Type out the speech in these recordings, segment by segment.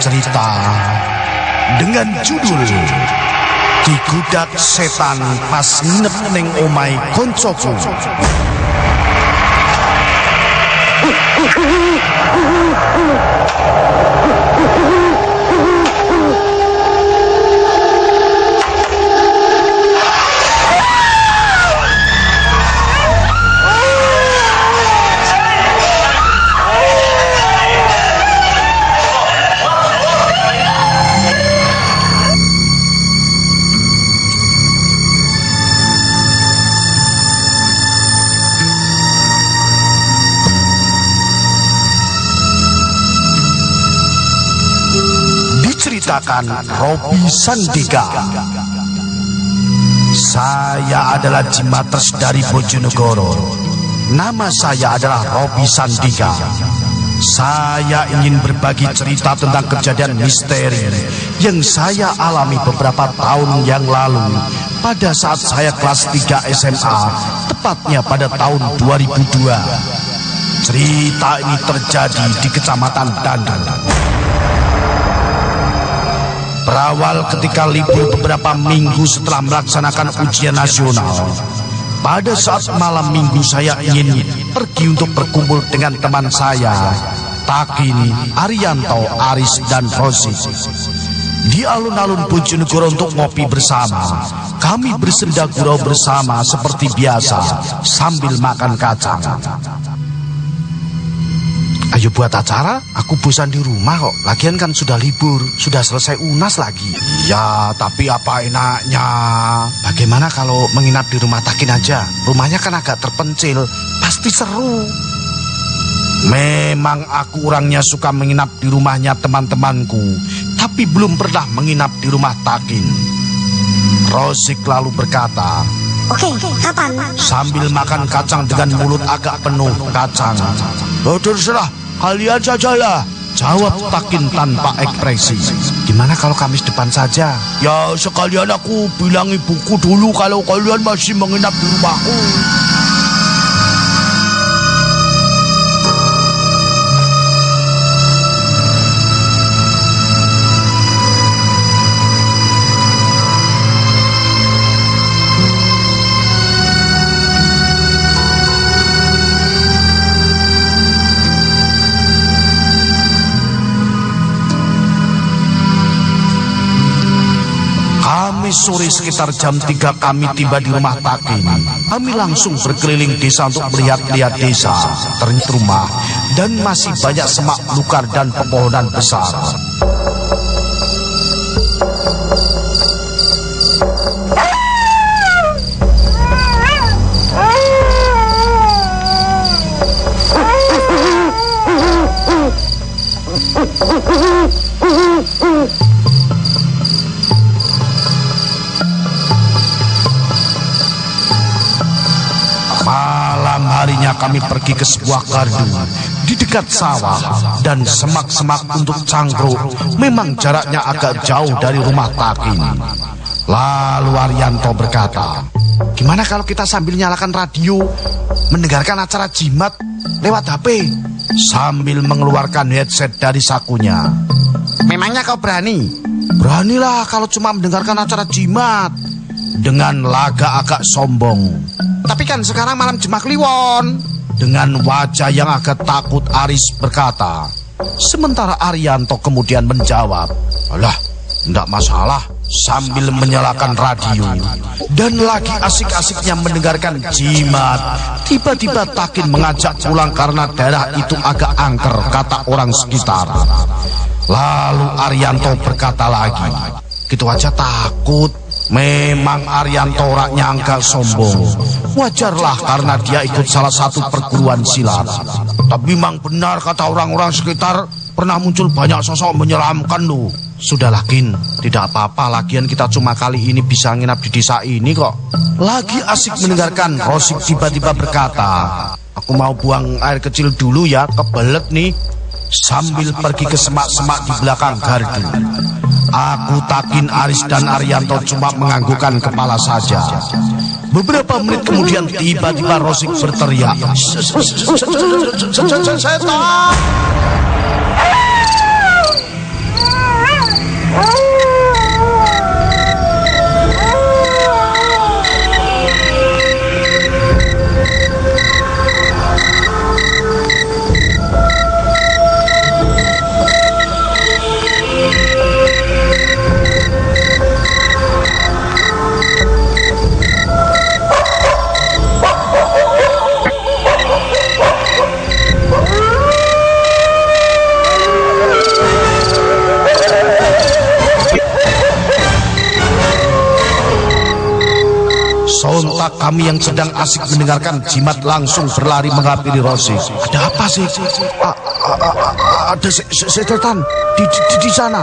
cerita dengan judul Digudak Setan Pas Nginep Neng Omai Koncoku. Diceritakan Robi Sandika. Saya adalah Jimatres dari Bojonegoro. Nama saya adalah Robi Sandika. Saya ingin berbagi cerita tentang kejadian misteri yang saya alami beberapa tahun yang lalu pada saat saya kelas 3 SMA, tepatnya pada tahun 2002. Cerita ini terjadi di Kecamatan Dandan. Berawal ketika libur beberapa minggu setelah melaksanakan ujian nasional. Pada saat malam minggu saya ingin pergi untuk berkumpul dengan teman saya, Takin, Arianto, Aris, dan Rosi. Di alun-alun Bojonegoro untuk ngopi bersama. Kami bersenda gurau bersama seperti biasa sambil makan kacang. Ayo buat acara, aku bosan di rumah kok. Lagian kan sudah libur, sudah selesai unas lagi. Ya, tapi apa enaknya? Bagaimana kalau menginap di rumah Takin aja? Rumahnya kan agak terpencil, pasti seru. Memang aku orangnya suka menginap di rumahnya teman-temanku, tapi belum pernah menginap di rumah Takin. Rosik lalu berkata, Oke, kapan? sambil makan kacang dengan mulut agak penuh kacang. Oh, terserah, kalian sajalah. Jawab Takin tanpa ekspresi. Gimana kalau Kamis depan saja? Ya, sekalian aku bilang ibuku dulu kalau kalian masih menginap di rumahku. Kamis sore sekitar jam 3 kami tiba di rumah Takin. Kami langsung berkeliling desa untuk melihat-lihat desa, ternyata rumah, dan masih banyak semak belukar dan pepohonan besar. Kami pergi ke sebuah gardu di dekat sawah dan semak-semak untuk cangkruk. Memang jaraknya agak jauh dari rumah Takin. Lalu Arianto berkata, Gimana kalau kita sambil nyalakan radio, mendengarkan acara jimat lewat HP? Sambil mengeluarkan headset dari sakunya. Memangnya kau berani? Beranilah kalau cuma mendengarkan acara jimat. Dengan laga agak sombong. Tapi kan sekarang malam Jumat Kliwon. Dengan wajah yang agak takut Aris berkata. Sementara Arianto kemudian menjawab. Alah, enggak masalah. Sambil menyalakan radio. Dan lagi asik-asiknya mendengarkan jimat. Tiba-tiba Takin mengajak pulang karena daerah itu agak angker, kata orang sekitar. Lalu Arianto berkata lagi. Gitu aja takut. Memang Arianto orangnya angka sombong. Wajarlah karena dia ikut salah satu perguruan silat. Tapi memang benar kata orang-orang sekitar pernah muncul banyak sosok menyeramkan lu. Sudah Kin, tidak apa-apa lagian kita cuma kali ini bisa nginap di desa ini kok. Lagi asik mendengarkan, Rosik tiba-tiba berkata, Aku mau buang air kecil dulu ya, kebelet nih. Sambil pergi ke semak-semak di belakang gardu. Aku takin Aris dan Arianto cuma menganggukkan kepala saja. Beberapa menit kemudian tiba-tiba Rosik berteriak. Setan! Kami yang sedang asik mendengarkan jimat langsung berlari menghampiri Rosi. Ada apa sih? A, a, a, ada setan di, di, di, di sana.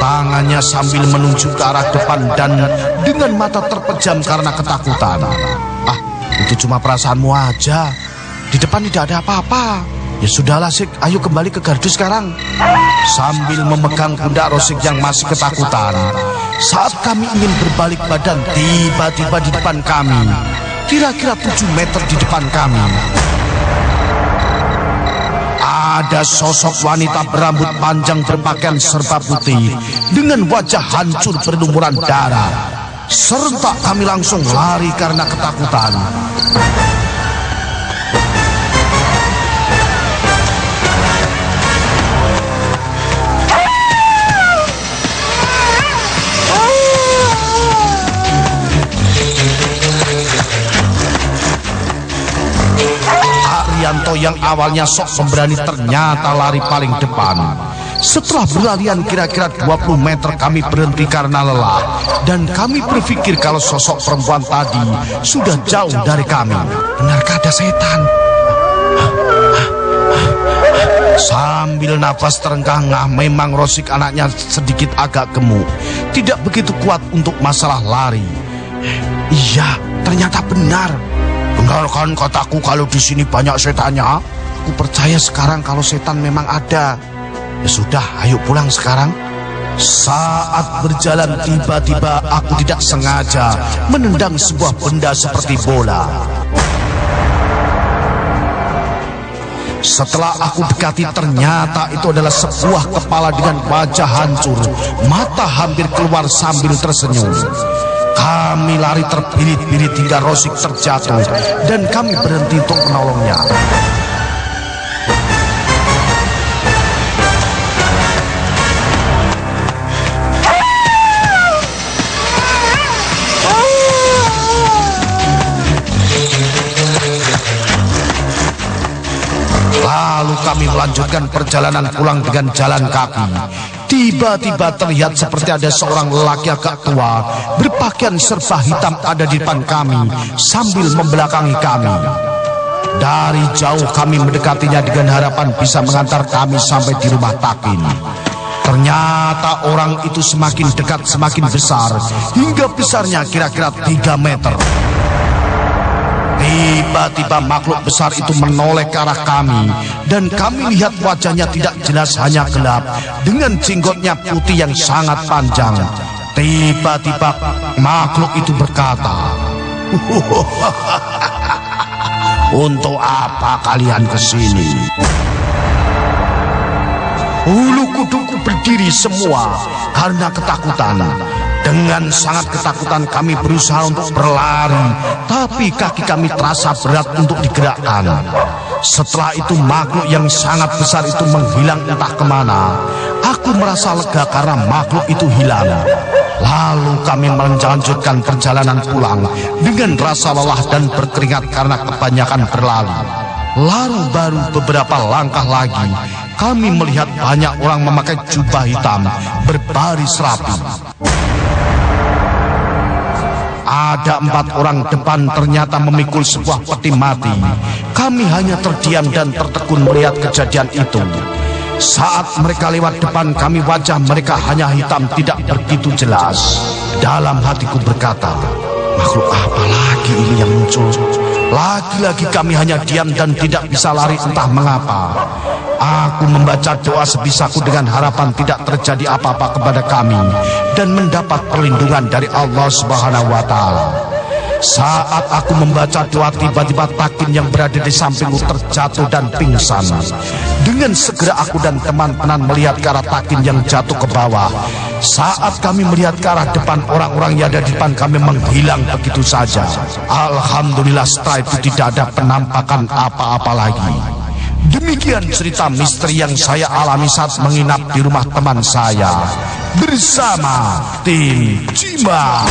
Tangannya sambil menunjuk ke arah depan dan dengan mata terpejam karena ketakutan. Ah, itu cuma perasaanmu aja. Di depan tidak ada apa-apa. Ya sudahlah Sik, ayo kembali ke gardu sekarang. Sambil memegang pundak Rosik yang masih ketakutan. Saat kami ingin berbalik badan, tiba-tiba di depan kami. Kira-kira 7 meter di depan kami. Ada sosok wanita berambut panjang berpakaian serba putih. Dengan wajah hancur berlumuran darah. Serentak kami langsung lari karena ketakutan. Yang awalnya sok pemberani ternyata lari paling depan. Setelah berlarian kira-kira 20 meter kami berhenti karena lelah. Dan kami berpikir kalau sosok perempuan tadi sudah jauh dari kami. Benarkah ada setan? Sambil nafas terengah-engah memang Rosik anaknya sedikit agak gemuk. Tidak begitu kuat untuk masalah lari. Iya, ternyata benar. Dengarkan kataku kalau di sini banyak setannya. Aku percaya sekarang kalau setan memang ada. Ya sudah, ayo pulang sekarang. Saat berjalan tiba-tiba aku tidak sengaja menendang sebuah benda seperti bola. Setelah aku dekati ternyata itu adalah sebuah kepala dengan wajah hancur, mata hampir keluar sambil tersenyum. Kami lari terbirit-birit hingga Rosik terjatuh dan kami berhenti untuk menolongnya. Lalu kami melanjutkan perjalanan pulang dengan jalan kaki. Tiba-tiba terlihat seperti ada seorang lelaki agak tua berpakaian serba hitam ada di depan kami sambil membelakangi kami. Dari jauh kami mendekatinya dengan harapan bisa mengantar kami sampai di rumah Takin. Ternyata orang itu semakin dekat semakin besar hingga besarnya kira-kira 3 meter. Tiba-tiba makhluk besar itu menoleh ke arah kami dan kami lihat wajahnya tidak jelas hanya gelap dengan jenggotnya putih yang sangat panjang. Tiba-tiba makhluk itu berkata, Untuk apa kalian ke sini? Ulu kuduku berdiri semua karena ketakutan. Dengan sangat ketakutan kami berusaha untuk berlari, tapi kaki kami terasa berat untuk digerakkan. Setelah itu makhluk yang sangat besar itu menghilang entah ke mana. Aku merasa lega karena makhluk itu hilang. Lalu kami melanjutkan perjalanan pulang dengan rasa lelah dan berkeringat karena kebanyakan berlari. Lalu baru beberapa langkah lagi, kami melihat banyak orang memakai jubah hitam berbaris rapi. Ada empat orang depan ternyata memikul sebuah peti mati. Kami hanya terdiam dan tertekun melihat kejadian itu. Saat mereka lewat depan kami wajah mereka hanya hitam tidak begitu jelas. Dalam hatiku berkata, makhluk apa lagi ini yang muncul? Lagi-lagi kami hanya diam dan tidak bisa lari entah mengapa. Aku membaca doa sebisaku dengan harapan tidak terjadi apa-apa kepada kami dan mendapat perlindungan dari Allah Subhanahu wa taala. Saat aku membaca doa tiba-tiba Takin yang berada di sampingku terjatuh dan pingsan. Dengan segera aku dan teman-teman melihat ke arah Takin yang jatuh ke bawah. Saat kami melihat ke arah depan orang-orang yang ada di depan kami menghilang begitu saja. Alhamdulillah setelah itu tidak ada penampakan apa-apa lagi. Demikian cerita misteri yang saya alami saat menginap di rumah teman saya bersama tim Cimbang.